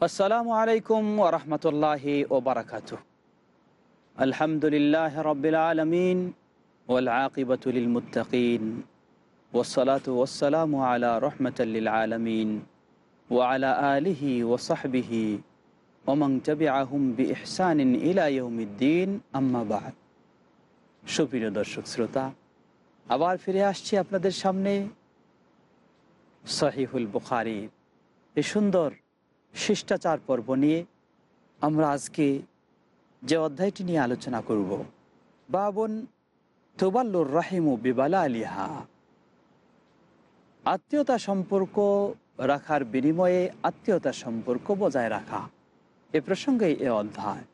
আসসালামু আলাইকুম ওরহমতুল্লাহি ওবরাকাত আলহামদুলিল্লাহ রবিল আলমিন ওলাকিবতুল মুতাকিন ওসলাত ওসালাম আলা রহমতুল্লিল আলমিন ও আলা আলিহি ওসাহবিহি ওমং তবি আহম বি ইহসানিন ইলাইউমিদ্দিন আম্মাবাদ সুপ্রিয় দর্শক শ্রোতা, আবার ফিরে আসছি আপনাদের সামনে। সহিহুল বুখারির এ সুন্দর শিষ্টাচার পর্ব নিয়ে আমরা আজকে যে অধ্যায়টি নিয়ে আলোচনা করব, বাবন তোবাল্লুর রাহিমু বিবালা আলিহা আত্মীয়তা সম্পর্ক রাখার বিনিময়ে আত্মীয়তা সম্পর্ক বজায় রাখা, এ প্রসঙ্গে এ অধ্যায়।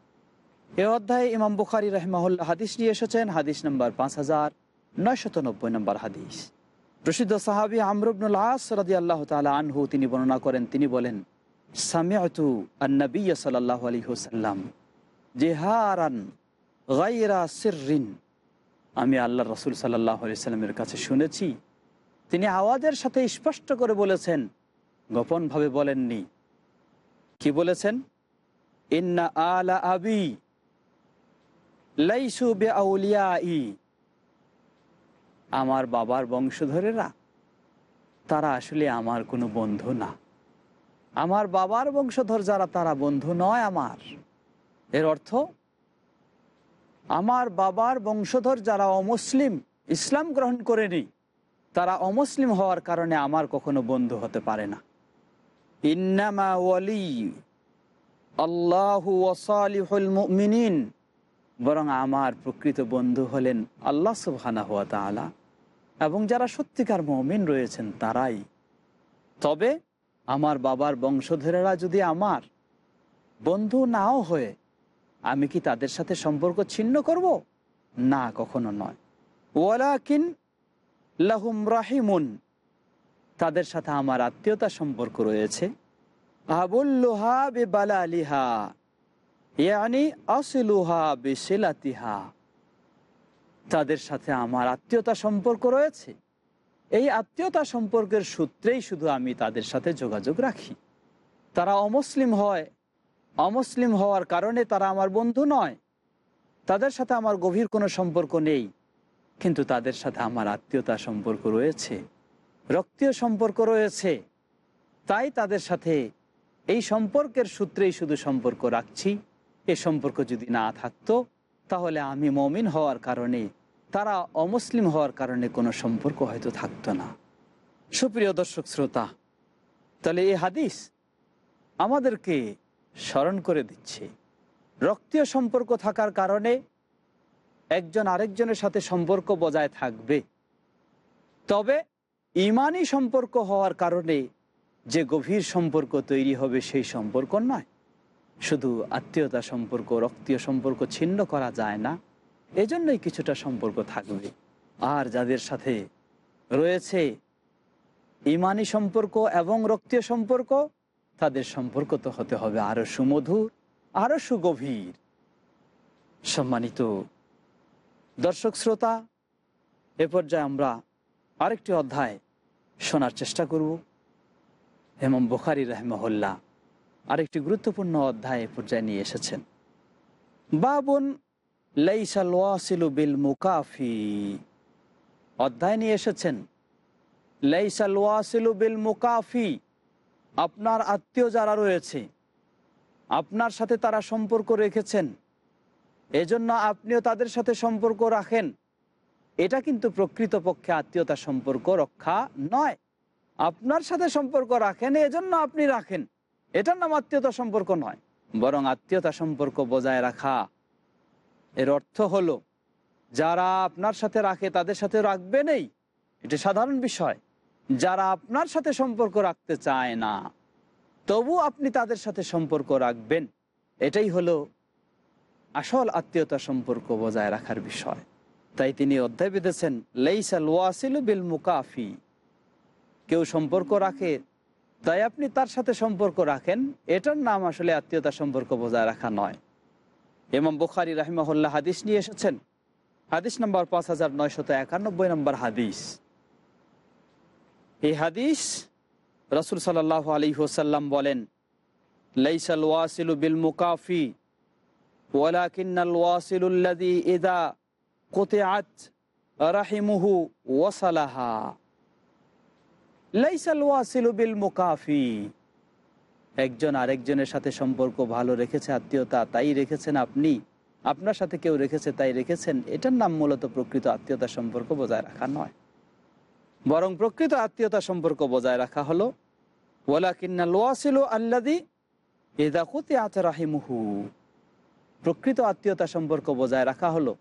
এ অধ্যায়ে ইমাম বুখারি রহমাহুল্লাহ হাদিস নিয়ে এসেছেন, হাদিস নম্বর পাঁচ হাজার নয়শত নব্বই নম্বর হাদিস। প্রসিদ্ধ সাহাবি আমরুবনুল আস রাদি আল্লাহ তালা আনহু তিনি বর্ণনা করেন, তিনি বলেন সামিয়াতু আন্নবী সাল্লাহ আলী হুসাল্লাম জেহারান গাইরা সিরিন আমি আল্লাহ রসুল সাল্লাহ আলি সাল্লামের কাছে শুনেছি। তিনি আওয়াজের সাথে স্পষ্ট করে বলেছেন, গোপনভাবে বলেননি। কি বলেছেন? ইন্না আলা আবি লাইসু বে আউলিয়া ই আমার বাবার বংশধরেরা, তারা আসলে আমার কোনো বন্ধু না। আমার বাবার বংশধর যারা, তারা বন্ধু নয় আমার। এর অর্থ, আমার বাবার বংশধর যারা অমুসলিম, ইসলাম গ্রহণ করেনি, তারা অমুসলিম হওয়ার কারণে আমার কখনো বন্ধু হতে পারে না। বরং আমার প্রকৃত বন্ধু হলেন আল্লাহ তাআলা, এবং যারা সত্যিকার মমিন রয়েছেন তারাই। তবে আমার বাবার বংশধরেরা যদি আমার বন্ধু নাও হয়ে, আমি কি তাদের সাথে সম্পর্ক ছিন্ন করব? না, কখনো নয়। ওয়ালাকিন লাহুম রাহিমুন, তাদের সাথে আমার আত্মীয়তা সম্পর্ক রয়েছে। আবুল্লুহা বে বালা আলিহা ইয়ানি তাদের সাথে আমার আত্মীয়তা সম্পর্ক রয়েছে। এই আত্মীয়তা সম্পর্কের সূত্রেই শুধু আমি তাদের সাথে যোগাযোগ রাখি। তারা অমুসলিম হয়। অমুসলিম হওয়ার কারণে তারা আমার বন্ধু নয়। তাদের সাথে আমার গভীর কোনো সম্পর্ক নেই। কিন্তু তাদের সাথে আমার আত্মীয়তা সম্পর্ক রয়েছে। রক্তীয় সম্পর্ক রয়েছে। তাই তাদের সাথে এই সম্পর্কের সূত্রেই শুধু সম্পর্ক রাখছি। এ সম্পর্ক যদি না থাকতো, তাহলে আমি মমিন হওয়ার কারণে তারা অমুসলিম হওয়ার কারণে কোনো সম্পর্ক হয়তো থাকতো না। সুপ্রিয় দর্শক শ্রোতা, তাহলে এই হাদিস আমাদেরকে স্মরণ করে দিচ্ছে। রক্তীয় সম্পর্ক থাকার কারণে একজন আরেকজনের সাথে সম্পর্ক বজায় থাকবে। তবে ইমানি সম্পর্ক হওয়ার কারণে যে গভীর সম্পর্ক তৈরি হবে সেই সম্পর্ক নয়। শুধু আত্মীয়তা সম্পর্ক, রক্তীয় সম্পর্ক ছিন্ন করা যায় না। এজন্যই কিছুটা সম্পর্ক থাকবে। আর যাদের সাথে রয়েছে ইমানি সম্পর্ক এবং রক্তীয় সম্পর্ক, তাদের সম্পর্ক তো হতে হবে আরও সুমধুর, আরও সুগভীর। সম্মানিত দর্শক শ্রোতা, এ পর্যায়ে আমরা আরেকটি অধ্যায় শোনার চেষ্টা করব। হেমম বুখারি রহমহল্লা আরেকটি গুরুত্বপূর্ণ অধ্যায় এ পর্যায়ে নিয়ে এসেছেন। বাবুন লাইসাল বিল মুকাফি অধ্যায় নিয়ে এসেছেন। লাইসাল বিল মুকাফি আপনার আত্মীয় যারা রয়েছে, আপনার সাথে তারা সম্পর্ক রেখেছেন। এজন্য আপনিও তাদের সাথে সম্পর্ক রাখেন। এটা কিন্তু প্রকৃতপক্ষে আত্মীয়তা সম্পর্ক রক্ষা নয়। আপনার সাথে সম্পর্ক রাখেন, এজন্য আপনি রাখেন। এটার নাম আত্মীয়তা সম্পর্ক নয়, বরং আত্মীয়তা সম্পর্ক বজায় রাখা। এর অর্থ হলো, যারা আপনার সাথে রাখে তাদের সাথে রাখবে নেই। এটা সাধারণ বিষয়। যারা আপনার সাথে সম্পর্ক রাখতে চায় না, তবু আপনি তাদের সাথে সম্পর্ক রাখবেন। এটাই হলো আসল আত্মীয়তা সম্পর্ক বজায় রাখার বিষয়। তাই তিনি অধ্যায় বেঁধেছেন, লেইসাল ওয়াসিল বিল মুকাফি। কেউ সম্পর্ক রাখে, তাই আপনি তার সাথে সম্পর্ক রাখেন। এটার নাম আসলে আত্মীয়তা সম্পর্ক বজায় রাখা নয়। এমাম বুখারি রাহিমাহুল্লাহ হাদিস নিয়ে এসেছেন। হাদিস নম্বর পাঁচ হাজার নয়শত একানব্বই নম্বর হাদিস। এই হাদিস রসুল সাল্লাহ আলী হোসাল্লাম বলেন, লাইসাল ওয়াসিলু বিল মুকাফি, ওয়ালাকিন্নাল ওয়াসিলুল্লাদি ইদা কোতেআত রাহিমুহু ওয়াসালাহা। লাইসাল ওয়াসিলু বিল মুকাফি। একজন আরেকজনের সাথে সম্পর্ক ভালো রেখেছে, আত্মীয়তা তাই রেখেছেন আপনি? আপনার সাথে কেউ রেখেছে তাই রেখেছেন? এটার নাম মূলত প্রকৃত আত্মীয়তা সম্পর্ক বজায় রাখা নয়। বরং প্রকৃত আত্মীয়তা সম্পর্ক বজায় রাখা হলো ওয়ালাকিন্না লোয়াসিল আল্লাদি এদাকুতে আত রাহিমুহু। প্রকৃত আত্মীয়তা সম্পর্ক বজায় রাখা হলো,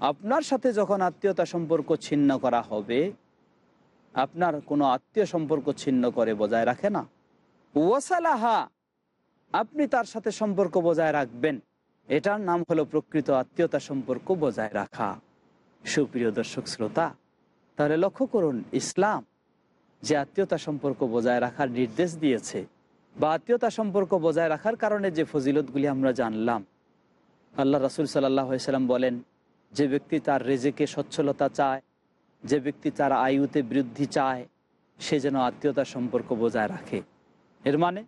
আপনার সাথে যখন আত্মীয়তা সম্পর্ক ছিন্ন করা হবে, আপনার কোনো আত্মীয় সম্পর্ক ছিন্ন করে বজায় রাখে না। ওয়াসালাহা, আপনি তার সাথে সম্পর্ক বজায় রাখবেন। এটার নাম হলো প্রকৃত আত্মীয়তা সম্পর্ক বজায় রাখা। সুপ্রিয় দর্শক শ্রোতা, তাহলে লক্ষ্য করুন, ইসলাম যে আত্মীয়তা সম্পর্ক বজায় রাখার নির্দেশ দিয়েছে, বা আত্মীয়তা সম্পর্ক বজায় রাখার কারণে যে ফজিলতগুলি আমরা জানলাম। আল্লাহ রাসুল সাল্লাম বলেন, যে ব্যক্তি তার রেজেকে সচ্ছলতা চায়, যে ব্যক্তি তার আয়ুতে বৃদ্ধি চায়, সে যেন আত্মীয়তা সম্পর্ক বজায় রাখে। এর মানে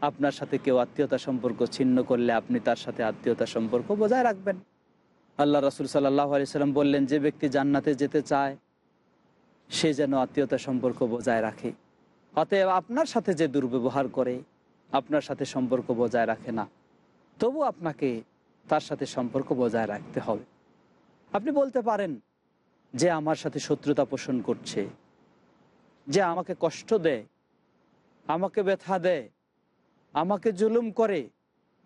আপনার সাথে কেউ আত্মীয়তা সম্পর্ক ছিন্ন করলে আপনি তার সাথে আত্মীয়তা সম্পর্ক বজায় রাখবেন। আল্লাহ রসুল সাল্লাহ আলিয়াল্লাম বললেন, যে ব্যক্তি জান্নাতে যেতে চায়, সে যেন আত্মীয়তা সম্পর্ক বজায় রাখে। অতএব আপনার সাথে যে দুর্ব্যবহার করে, আপনার সাথে সম্পর্ক বজায় রাখে না। তবু আপনাকে তার সাথে সম্পর্ক বজায় রাখতে হবে। আপনি বলতে পারেন, যে আমার সাথে শত্রুতা পোষণ করছে, যে আমাকে কষ্ট দেয় আমাকে ব্যথা দেয়, আমাকে জুলুম করে,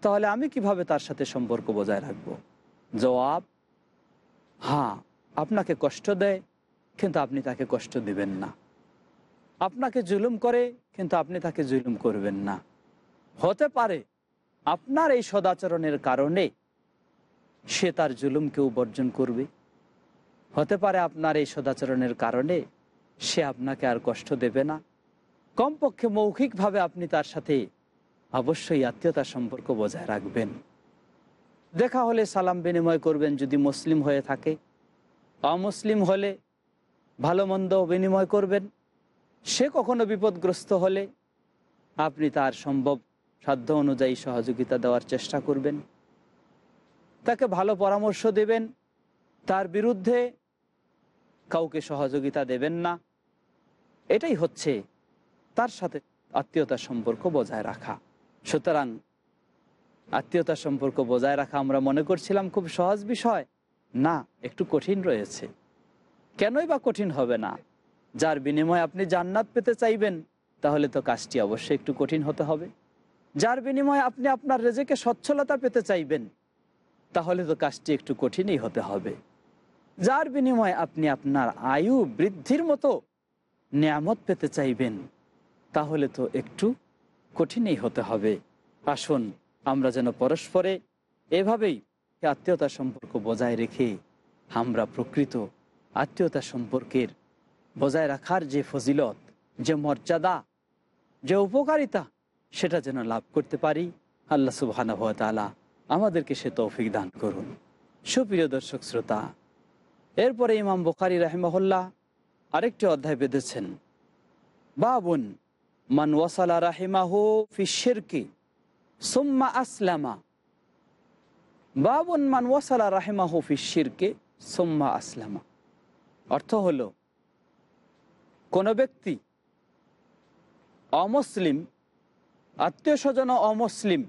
তাহলে আমি কীভাবে তার সাথে সম্পর্ক বজায় রাখব? জবাব হ্যাঁ আপনাকে কষ্ট দেয়, কিন্তু আপনি তাকে কষ্ট দিবেন না। আপনাকে জুলুম করে, কিন্তু আপনি তাকে জুলুম করবেন না। হতে পারে, আপনার এই সদাচরণের কারণে সে তার জুলুমকেও বর্জন করবে। হতে পারে, আপনার এই সদাচরণের কারণে সে আপনাকে আর কষ্ট দেবে না। কমপক্ষে মৌখিকভাবে আপনি তার সাথে অবশ্যই আত্মীয়তার সম্পর্ক বজায় রাখবেন। দেখা হলে সালাম বিনিময় করবেন যদি মুসলিম হয়ে থাকে। অমুসলিম হলে ভালো মন্দ বিনিময় করবেন। সে কখনো বিপদগ্রস্ত হলে আপনি তার সম্ভব সাধ্য অনুযায়ী সহযোগিতা দেওয়ার চেষ্টা করবেন। তাকে ভালো পরামর্শ দেবেন। তার বিরুদ্ধে কাউকে সহযোগিতা দেবেন না। এটাই হচ্ছে তার সাথে আত্মীয়তার সম্পর্ক বজায় রাখা। সুতরাং আত্মীয়তার সম্পর্ক বজায় রাখা আমরা মনে করছিলাম খুব সহজ বিষয়। না, একটু কঠিন রয়েছে। কেনই বা কঠিন হবে না? যার বিনিময়ে আপনি জান্নাত পেতে চাইবেন, তাহলে তো কাজটি অবশ্যই একটু কঠিন হতে হবে। যার বিনিময়ে আপনি আপনার রেজেকে সচ্ছলতা পেতে চাইবেন, তাহলে তো কাজটি একটু কঠিনই হতে হবে। যার বিনিময়ে আপনি আপনার আয়ু বৃদ্ধির মতো নিয়ামত পেতে চাইবেন তাহলে তো একটু কঠিনই হতে হবে। আসুন, আমরা যেন পরস্পরে এভাবেই আত্মীয়তা সম্পর্ক বজায় রেখে আমরা প্রকৃত আত্মীয়তা সম্পর্কের বজায় রাখার যে ফজিলত, যে মর্যাদা, যে উপকারিতা, সেটা যেন লাভ করতে পারি, আল্লাহ সুবাহানবতালা আমাদেরকে সে তৌফিক দান করুন। সুপ্রিয় দর্শক শ্রোতা, এরপরে ইমাম বখারি রাহেমহল্লা আরেকটি অধ্যায় বেঁধেছেন। বাবুন মান ওয়াসালা রাহিমাহ ফিশেরকে সুম্মা আসলামা। বাবুন মান ওয়াসালা রাহিমাহ ফিশিরকে সুম্মা আসলামা। অর্থ হলো, কোনো ব্যক্তি অমুসলিম আত্মীয় স্বজন অমুসলিম,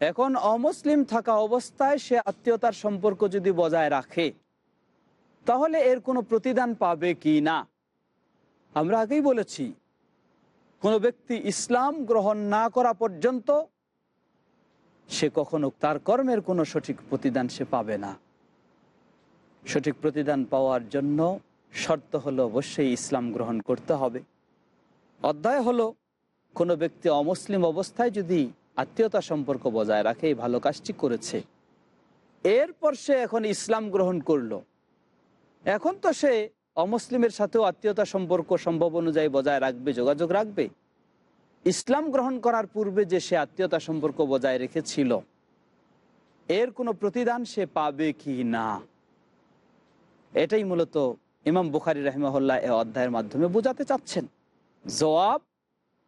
এখন অমুসলিম থাকা অবস্থায় সে আত্মীয়তার সম্পর্ক যদি বজায় রাখে, তাহলে এর কোনো প্রতিদান পাবে কি না? আমরা আগেই বলেছি কোনো ব্যক্তি ইসলাম গ্রহণ না করা পর্যন্ত সে কখনো তার কর্মের কোনো সঠিক প্রতিদান সে পাবে না। সঠিক প্রতিদান পাওয়ার জন্য শর্ত হলো অবশ্যই ইসলাম গ্রহণ করতে হবে। অধ্যায় হলো, কোনো ব্যক্তি অমুসলিম অবস্থায় যদি আত্মীয়তা সম্পর্ক বজায় রাখে, এই ভালো কাজটি করেছে। এরপর সে এখন ইসলাম গ্রহণ করল। এখন তো সে অমুসলিমের সাথেও আত্মীয়তা সম্পর্ক সম্ভব অনুযায়ী বজায় রাখবে, যোগাযোগ রাখবে। ইসলাম গ্রহণ করার পূর্বে যে সে আত্মীয়তা সম্পর্ক বজায় রেখেছিল, এর কোনো প্রতিদান সে পাবে কি না? এটাই মূলত ইমাম বুখারি রাহিমাহুল্লাহ এ অধ্যায়ের মাধ্যমে বোঝাতে চাচ্ছেন। জবাব,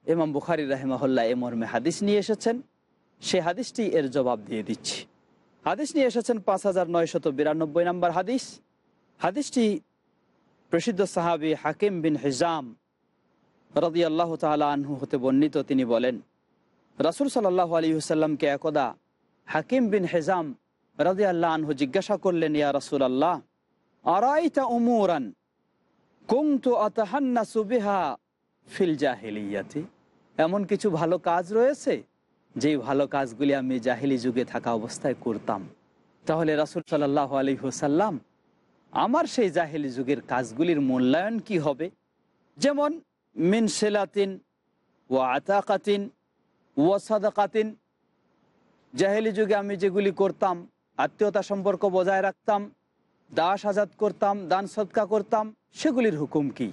ইমাম বুখারি রাহিমাহুল্লাহ এ মর্মে হাদিস নিয়ে এসেছেন। সে হাদিসটি এর জবাব দিয়ে দিচ্ছি। হাদিস নিয়ে এসেছেন পাঁচ হাজার নয়শত বিরানব্বই নম্বর হাদিস। হাদিসটি প্রসিদ্ধ সাহাবি হাকিম বিন হিজাম রদি আল্লাহ তালা আনহু হতে বর্ণিত, তিনি বলেন, রাসুল সাল্লাহ আলী হুসাল্লামকে একদা হাকিম বিন হেজাম রদি আল্লাহ আনহু জিজ্ঞাসা করলেন, ইয়া রাসুল আল্লাহ আরাইতা উমুরান কুংতু আতাহান্না সুবিহা ফিল জাহিলিয়াতি? এমন কিছু ভালো কাজ রয়েছে? যেই ভালো কাজগুলি আমি জাহিলি যুগে থাকা অবস্থায় করতাম। তাহলে রাসুল সাল্লাহ আলী হুসাল্লাম আমার সেই জাহেলি যুগের কাজগুলির মূল্যায়ন কি হবে? যেমন, মিন সেলাতিন ও আতাকাতিন ও সাদাকাতিন। জাহেলি যুগে আমি যেগুলি করতাম, আত্মীয়তা সম্পর্ক বজায় রাখতাম, দাস আজাদ করতাম, দান সৎকা করতাম, সেগুলির হুকুম কি?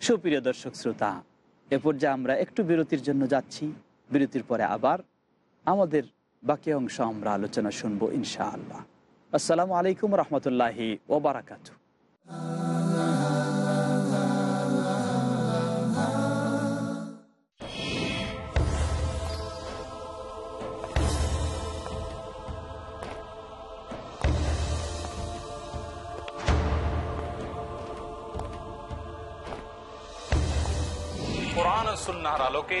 সুপ্রিয় দর্শক শ্রোতা, এ পর্যায়ে আমরা একটু বিরতির জন্য যাচ্ছি। বিরতির পরে আবার আমাদের বাকি অংশ আমরা আলোচনা শুনব, ইনশাআল্লাহ। আসসালামু আলাইকুম রহমতুল্লাহি ওবরাকাত কোরআন ও সুন্নাহর আলোকে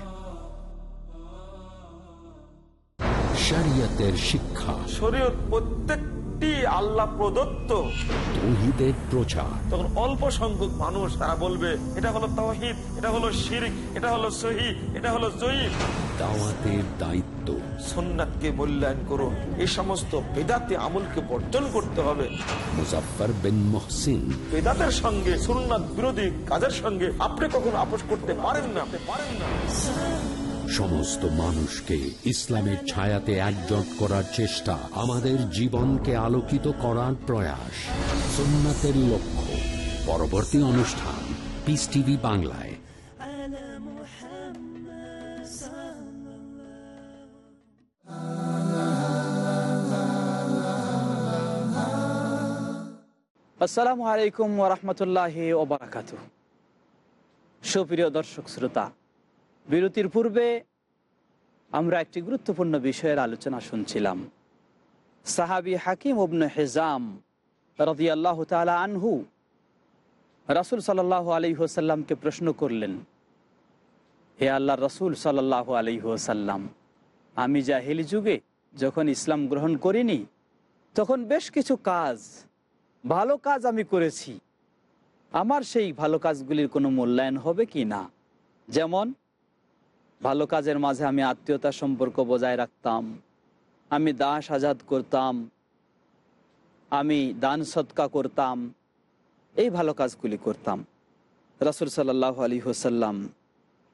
শরিয়তের শিক্ষা। শরীয়ত প্রত্যেকটি আল্লাহ প্রদত্ত। তৌহিদের প্রচার। তখন অল্প সংখ্যক মানুষ তারা বলবে এটা হলো তহিদ এটা হলো শিরিক এটা হলো সহি এটা হলো জয়ীফ। দাওয়াতের দায়িত্ব। মূল্যায়ন করুন। এই সমস্ত বেদাতে আমলকে বর্জন করতে হবে। মুজাফফর বিন মহসিন। বেদাতের সঙ্গে সুন্নাত বিরোধী কাজের সঙ্গে আপনি কখনো আপোষ করতে পারেন না আপনি পারেন না। সমস্ত মানুষকে ইসলামের ছায়াতে একজট করার চেষ্টা আমাদের জীবনকে আলোকিত করার প্রয়াস। সোমনাথের লক্ষ্য। পরবর্তী অনুষ্ঠান পিস টিভি বাংলায়। আসসালামু আলাইকুম ওরহমতুল্লাহ ওবরাকাত সুপ্রিয় দর্শক, শ্রোতা বিরতির পূর্বে আমরা একটি গুরুত্বপূর্ণ বিষয়ের আলোচনা শুনছিলাম। সাহাবি হাকিম ওবন হেজাম রদিয়াল্লাহ তালা আনহু রাসুল সাল্লাহ আলী হোসাল্লামকে প্রশ্ন করলেন, হে আল্লাহ রসুল সাল্লাহ আলী হোসাল্লাম আমি জাহিলি যুগে যখন ইসলাম গ্রহণ করিনি, তখন বেশ কিছু কাজ, ভালো কাজ আমি করেছি। আমার সেই ভালো কাজগুলির কোনো মূল্যায়ন হবে কি না? যেমন ভালো কাজের মাঝে আমি আত্মীয়তা সম্পর্ক বজায় রাখতাম। আমি দাস আজাদ করতাম। আমি দান সৎকা করতাম। এই ভালো কাজগুলি করতাম। রাসুল সাল্লাহ আলী হোসাল্লাম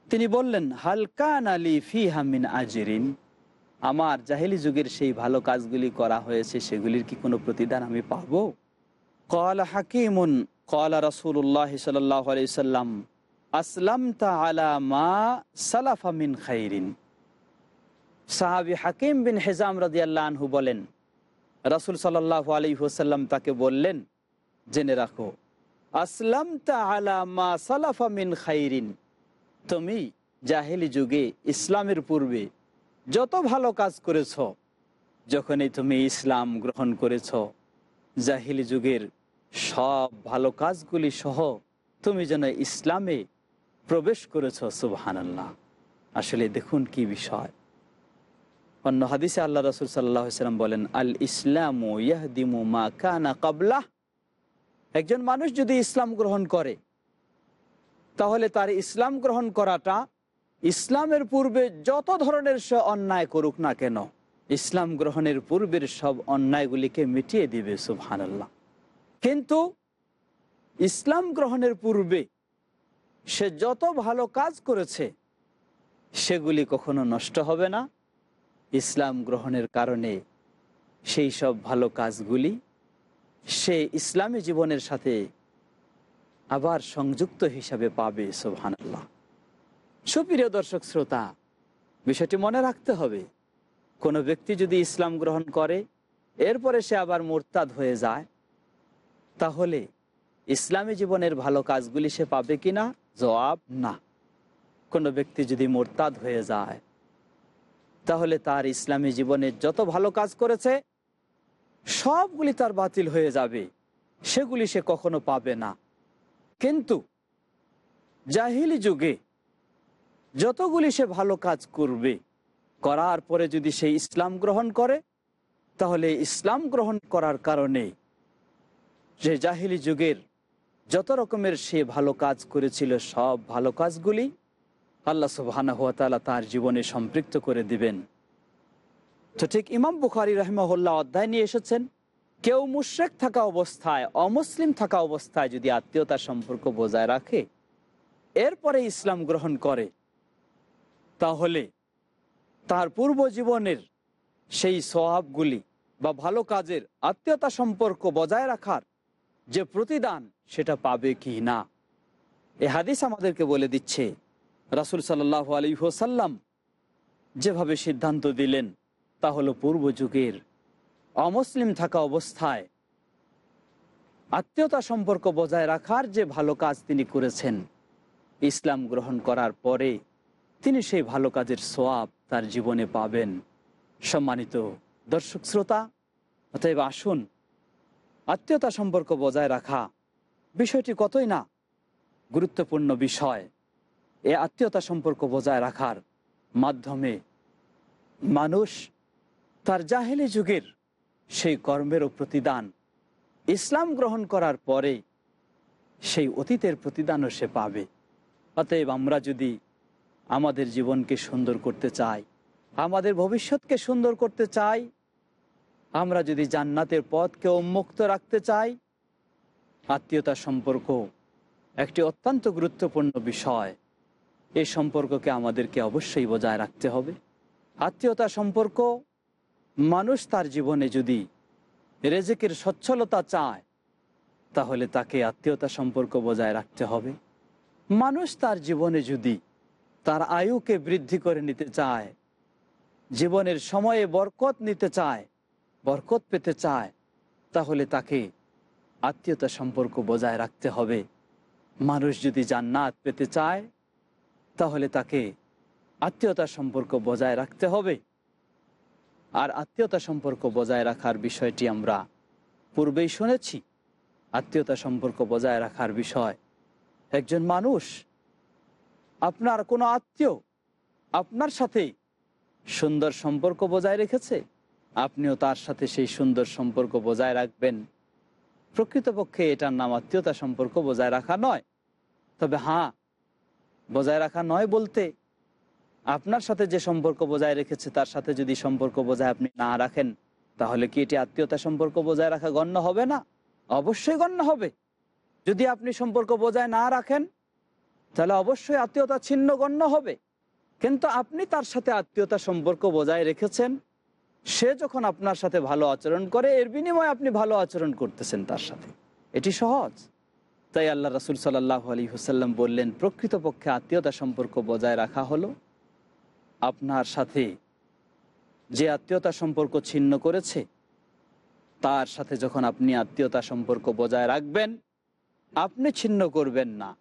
তিনি বললেন হালকান আলী ফি হামিন আজরিন? আমার জাহেলি যুগের সেই ভালো কাজগুলি করা হয়েছে, সেগুলির কি কোনো প্রতিদান আমি পাব? কল হাকিমুন, কল রসুল্লাহ সাল্লাহ আলি সাল্লাম আসলাম আলা মা সালাফা মিন খাইরিন। সাহাবি হাকিম বিন হেজাম রাজিয়াল্লাহ আনহু বলেন, রাসুল সাল্লাহ আলী তাকে বললেন, জেনে রাখো আসলাম আলা মা সালাফা মিন খাইরিন। তুমি জাহেলি যুগে ইসলামের পূর্বে যত ভালো কাজ করেছ, যখনই তুমি ইসলাম গ্রহণ করেছ, জাহিলি যুগের সব ভালো কাজগুলি সহ তুমি যেন ইসলামে প্রবেশ করেছ সুবাহান্লাহ আসলে দেখুন কি বিষয়। অন্য হাদিসে আল্লাহ রসুল সাল্লাম বলেন আল ইসলাম ইয়াহদিমু মা কানা কাবলাহ একজন মানুষ যদি ইসলাম গ্রহণ করে, তাহলে তার ইসলাম গ্রহণ করাটা ইসলামের পূর্বে যত ধরনের সে অন্যায় করুক না কেন, ইসলাম গ্রহণের পূর্বের সব অন্যায়গুলিকে মিটিয়ে দিবে, সুবহানাল্লাহ। কিন্তু ইসলাম গ্রহণের পূর্বে সে যত ভালো কাজ করেছে, সেগুলি কখনো নষ্ট হবে না। ইসলাম গ্রহণের কারণে সেই সব ভালো কাজগুলি সে ইসলামী জীবনের সাথে আবার সংযুক্ত হিসাবে পাবে সোহানাল্লাহ সুপ্রিয় দর্শক শ্রোতা, বিষয়টি মনে রাখতে হবে, কোনো ব্যক্তি যদি ইসলাম গ্রহণ করে, এরপরে সে আবার মোরতাদ হয়ে যায়, তাহলে ইসলামী জীবনের ভালো কাজগুলি সে পাবে কি না জবাব না। কোনো ব্যক্তি যদি মোরতাদ হয়ে যায়, তাহলে তার ইসলামী জীবনে যত ভালো কাজ করেছে, সবগুলি তার বাতিল হয়ে যাবে। সেগুলি সে কখনো পাবে না। কিন্তু জাহিলি যুগে যতগুলি সে ভালো কাজ করবে, করার পরে যদি সে ইসলাম গ্রহণ করে, তাহলে ইসলাম গ্রহণ করার কারণে যে জাহিলি যুগের যত রকমের সে ভালো কাজ করেছিল, সব ভালো কাজগুলি আল্লাহ সুবাহানা তার জীবনে সম্পৃক্ত করে দিবেন। তো ঠিক ইমাম বুখারি রহমহল্লা অধ্যায় নিয়ে এসেছেন, কেউ মুশ্রেক থাকা অবস্থায়, অমুসলিম থাকা অবস্থায় যদি আত্মীয়তার সম্পর্ক বজায় রাখে, এরপরে ইসলাম গ্রহণ করে, তাহলে তার পূর্ব জীবনের সেই স্বভাবগুলি বা ভালো কাজের আত্মীয়তা সম্পর্ক বজায় রাখার যে প্রতিদান সেটা পাবে কি না? এ হাদিস আমাদেরকে বলে দিচ্ছে, রাসুল সাল্লাহ আলী হোসাল্লাম যেভাবে সিদ্ধান্ত দিলেন, তা হলো পূর্ব যুগের অমুসলিম থাকা অবস্থায় আত্মীয়তা সম্পর্ক বজায় রাখার যে ভালো কাজ তিনি করেছেন, ইসলাম গ্রহণ করার পরে তিনি সেই ভালো কাজের সোয়াব তার জীবনে পাবেন। সম্মানিত দর্শক শ্রোতা, অতএব আসুন আত্মীয়তা সম্পর্ক বজায় রাখা বিষয়টি কতই না গুরুত্বপূর্ণ বিষয়। এ আত্মীয়তা সম্পর্ক বজায় রাখার মাধ্যমে মানুষ তার জাহেলি যুগের সেই কর্মেরও প্রতিদান। ইসলাম গ্রহণ করার পরে সেই অতীতের প্রতিদানও সে পাবে। অতএব আমরা যদি আমাদের জীবনকে সুন্দর করতে চাই, আমাদের ভবিষ্যৎকে সুন্দর করতে চাই আমরা যদি জান্নাতের পথকে উন্মুক্ত রাখতে চাই, আত্মীয়তা সম্পর্ক একটি অত্যন্ত গুরুত্বপূর্ণ বিষয়। এই সম্পর্ককে আমাদেরকে অবশ্যই বজায় রাখতে হবে। আত্মীয়তা সম্পর্ক, মানুষ তার জীবনে যদি রেজেকের সচ্ছলতা চায়, তাহলে তাকে আত্মীয়তা সম্পর্ক বজায় রাখতে হবে। মানুষ তার জীবনে যদি তার আয়ুকে বৃদ্ধি করে নিতে চায়, জীবনের সময়ে বরকত নিতে চায় বরকত পেতে চায়, তাহলে তাকে আত্মীয়তা সম্পর্ক বজায় রাখতে হবে। মানুষ যদি জান্নাত পেতে চায়, তাহলে তাকে আত্মীয়তা সম্পর্ক বজায় রাখতে হবে। আর আত্মীয়তা সম্পর্ক বজায় রাখার বিষয়টি আমরা পূর্বেই শুনেছি। আত্মীয়তা সম্পর্ক বজায় রাখার বিষয়, একজন মানুষ আপনার কোনো আত্মীয় আপনার সাথে সুন্দর সম্পর্ক বজায় রেখেছে? আপনিও তার সাথে সেই সুন্দর সম্পর্ক বজায় রাখবেন। প্রকৃতপক্ষে এটার নাম আত্মীয়তা সম্পর্ক বজায় রাখা নয়। তবে হ্যাঁ বজায় রাখা নয় বলতে আপনার সাথে যে সম্পর্ক বজায় রেখেছে তার সাথে যদি সম্পর্ক বজায় আপনি না রাখেন, তাহলে কি এটি আত্মীয়তা সম্পর্ক বজায় রাখা গণ্য হবে না? অবশ্যই গণ্য হবে। যদি আপনি সম্পর্ক বজায় না রাখেন, তাহলে অবশ্যই আত্মীয়তা ছিন্ন গণ্য হবে। কিন্তু আপনি তার সাথে আত্মীয়তা সম্পর্ক বজায় রেখেছেন সে যখন আপনার সাথে ভালো আচরণ করে, এর বিনিময়ে আপনি ভালো আচরণ করতেছেন তার সাথে। এটি সহজ। তাই আল্লাহ রাসুল সাল্লাহ আলী হুসাল্লাম বললেন, প্রকৃতপক্ষে আত্মীয়তা সম্পর্ক বজায় রাখা হলো। আপনার সাথে যে আত্মীয়তা সম্পর্ক ছিন্ন করেছে, তার সাথে যখন আপনি আত্মীয়তা সম্পর্ক বজায় রাখবেন, আপনি ছিন্ন করবেন না।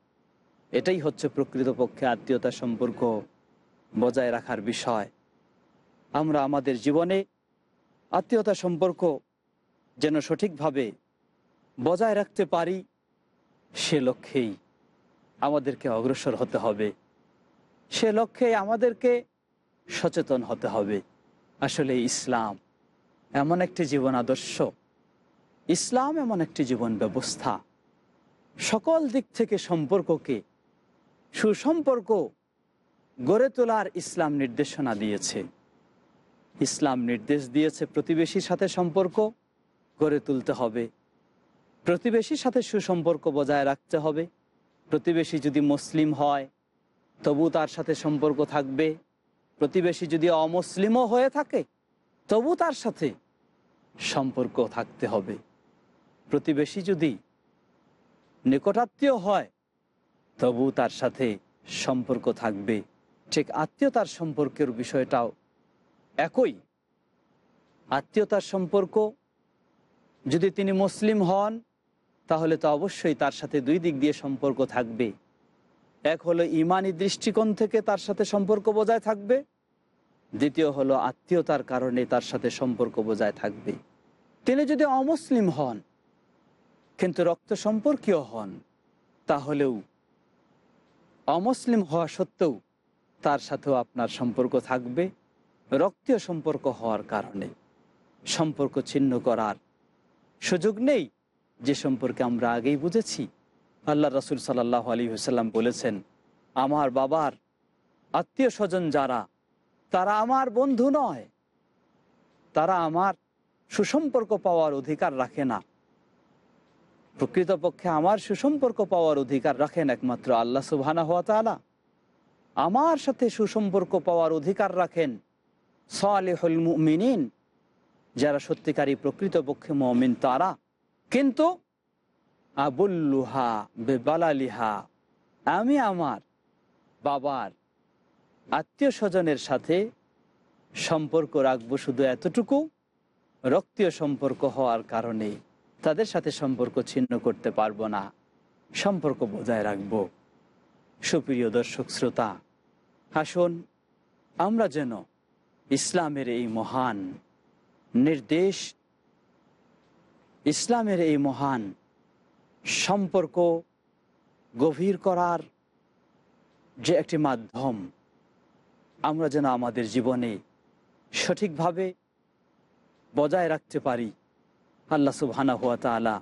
এটাই হচ্ছে প্রকৃতপক্ষে আত্মীয়তা সম্পর্ক বজায় রাখার বিষয়। আমরা আমাদের জীবনে আত্মীয়তা সম্পর্ক যেন সঠিকভাবে বজায় রাখতে পারি, সে লক্ষ্যেই আমাদেরকে অগ্রসর হতে হবে। সে লক্ষ্যে আমাদেরকে সচেতন হতে হবে। আসলে ইসলাম এমন একটি জীবন আদর্শ। ইসলাম এমন একটি জীবন ব্যবস্থা। সকল দিক থেকে সম্পর্ককে, সুসম্পর্ক গড়ে তোলার ইসলাম নির্দেশনা দিয়েছে। ইসলাম নির্দেশ দিয়েছে, প্রতিবেশীর সাথে সম্পর্ক গড়ে তুলতে হবে। প্রতিবেশীর সাথে সুসম্পর্ক বজায় রাখতে হবে। প্রতিবেশী যদি মুসলিম হয়, তবু তার সাথে সম্পর্ক থাকবে। প্রতিবেশী যদি অমুসলিমও হয়ে থাকে, তবু তার সাথে সম্পর্ক থাকতে হবে। প্রতিবেশী যদি নিকটাত্মীয় হয়, তবু তার সাথে সম্পর্ক থাকবে। ঠিক আত্মীয়তার সম্পর্কের বিষয়টাও একই আত্মীয়তার সম্পর্ক। যদি তিনি মুসলিম হন, তাহলে তো অবশ্যই তার সাথে দুই দিক দিয়ে সম্পর্ক থাকবে। এক হলো ইমানি দৃষ্টিকোণ থেকে তার সাথে সম্পর্ক বজায় থাকবে। দ্বিতীয় হলো আত্মীয়তার কারণে তার সাথে সম্পর্ক বজায় থাকবে। তিনি যদি অমুসলিম হন, কিন্তু রক্ত সম্পর্কীয় হন, তাহলেও অমুসলিম হওয়া সত্ত্বেও তার সাথেও আপনার সম্পর্ক থাকবে। রক্তীয় সম্পর্ক হওয়ার কারণে সম্পর্ক ছিন্ন করার সুযোগ নেই। যে সম্পর্কে আমরা আগেই বুঝেছি। আল্লাহ রসুল সাল্লাহ আলী হুসাল্লাম বলেছেন, আমার বাবার আত্মীয় স্বজন যারা, তারা আমার বন্ধু নয়। তারা আমার সুসম্পর্ক পাওয়ার অধিকার রাখে না। প্রকৃতপক্ষে আমার সুসম্পর্ক পাওয়ার অধিকার রাখেন একমাত্র আল্লাহ সুবহানা হওয়া তালা আমার সাথে সুসম্পর্ক পাওয়ার অধিকার রাখেন সালেহুল মুমিনিন, যারা সত্যিকারী প্রকৃতপক্ষে মমিন তারা। কিন্তু আবুল্লুহা বেবালালিহা, আমি আমার বাবার আত্মীয় স্বজনের সাথে সম্পর্ক রাখব শুধু এতটুকু। রক্তীয় সম্পর্ক হওয়ার কারণে তাদের সাথে সম্পর্ক ছিন্ন করতে পারব না। সম্পর্ক বজায় রাখব। সুপ্রিয় দর্শক, শ্রোতা, আসুন আমরা যেন ইসলামের এই মহান নির্দেশ, ইসলামের এই মহান সম্পর্ক গভীর করার যে একটি মাধ্যম, আমরা যেন আমাদের জীবনে সঠিকভাবে বজায় রাখতে পারি। আল্লাহ সুবহানা হুয়া তালা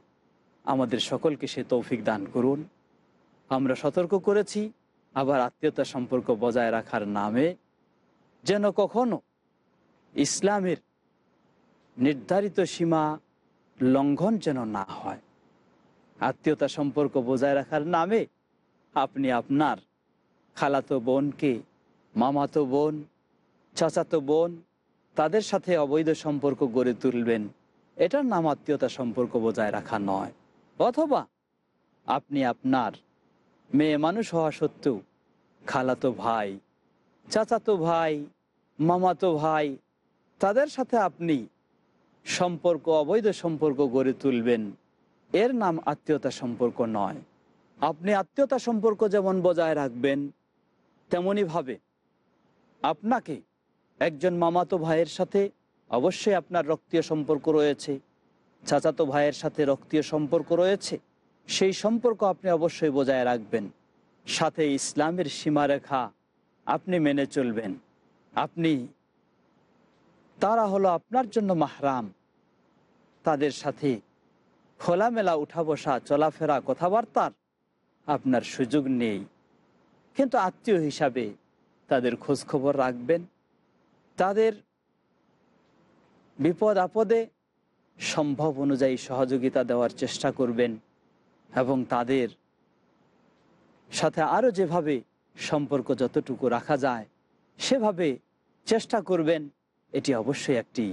আমাদের সকলকে সে তৌফিক দান করুন। আমরা সতর্ক করেছি, আবার আত্মীয়তা সম্পর্ক বজায় রাখার নামে যেন কখনো ইসলামের নির্ধারিত সীমা লঙ্ঘন যেন না হয়, আত্মীয়তা সম্পর্ক বজায় রাখার নামে আপনি আপনার খালাতো বোনকে, মামাতো বোন, চাচাতো বোন, তাদের সাথে অবৈধ সম্পর্ক গড়ে তুলবেন। এটার নাম আত্মীয়তা সম্পর্ক বজায় রাখা নয়। অথবা আপনি আপনার মেয়ে মানুষ হওয়া সত্ত্বেও খালাতো ভাই, চাচাতো ভাই, মামাতো ভাই তাদের সাথে আপনি সম্পর্ক, অবৈধ সম্পর্ক গড়ে তুলবেন। এর নাম আত্মীয়তা সম্পর্ক নয়। আপনি আত্মীয়তা সম্পর্ক যেমন বজায় রাখবেন তেমনইভাবে আপনাকে একজন মামাতো ভাইয়ের সাথে অবশ্যই আপনার রক্তীয় সম্পর্ক রয়েছে, চাচাতো ভাইয়ের সাথে রক্তীয় সম্পর্ক রয়েছে, সেই সম্পর্ক আপনি অবশ্যই বজায় রাখবেন। সাথে ইসলামের সীমারেখা আপনি মেনে চলবেন। আপনি তারা হলো আপনার জন্য মাহরাম। তাদের সাথে খোলামেলা উঠা বসা, চলাফেরা, কথাবার্তার আপনার সুযোগ নেই। কিন্তু আত্মীয় হিসাবে তাদের খোঁজখবর রাখবেন। তাদের বিপদ আপদে সম্ভব অনুযায়ী সহযোগিতা দেওয়ার চেষ্টা করবেন এবং তাদের সাথে আরও যেভাবে সম্পর্ক যতটুকু রাখা যায়, সেভাবে চেষ্টা করবেন। এটি অবশ্যই একটি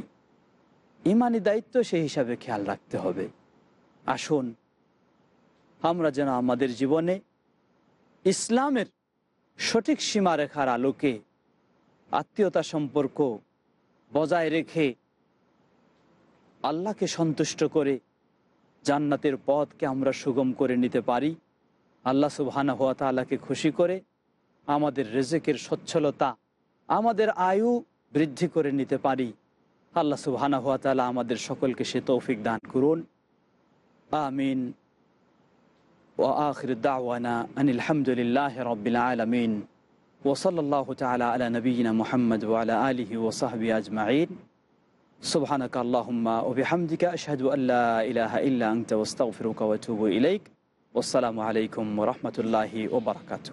ইমানি দায়িত্ব সেই হিসাবে খেয়াল রাখতে হবে। আসুন, আমরা যেন আমাদের জীবনে ইসলামের সঠিক সীমারেখার আলোকে আত্মীয়তা সম্পর্ক বজায় রেখে আল্লাহকে সন্তুষ্ট করে জান্নাতের পথকে আমরা সুগম করে নিতে পারি। আল্লাহ সুবহানা হাত তালাকে খুশি করে আমাদের রেজেকের সচ্ছলতা, আমাদের আয়ু বৃদ্ধি করে নিতে পারি আল্লাহ সুবহানা হাত তালা আমাদের সকলকে সে তৌফিক দান করুন আমিন ও আখির দাওয়ানা আনিল হামদুলিল্লাহ রবিল আলমিন ওসল আল্লাহ তালা আলা নবীনা মোহাম্মদ ওয়ালা আলিহি ওসাহবি আজমাইন سبحانك اللهم وبحمدك أشهد أن لا إله إلا أنت واستغفرك وأتوب إليك والسلام عليكم ورحمة الله وبركاته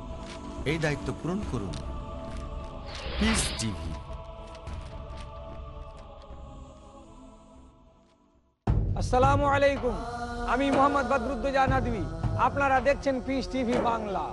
এই দায়িত্ব পূরণ করুন। পিস টিভি আসসালামু আলাইকুম। আমি মোহাম্মদ বদরুদ্দোজা নাদবি। আপনারা দেখছেন পিস টিভি বাংলা।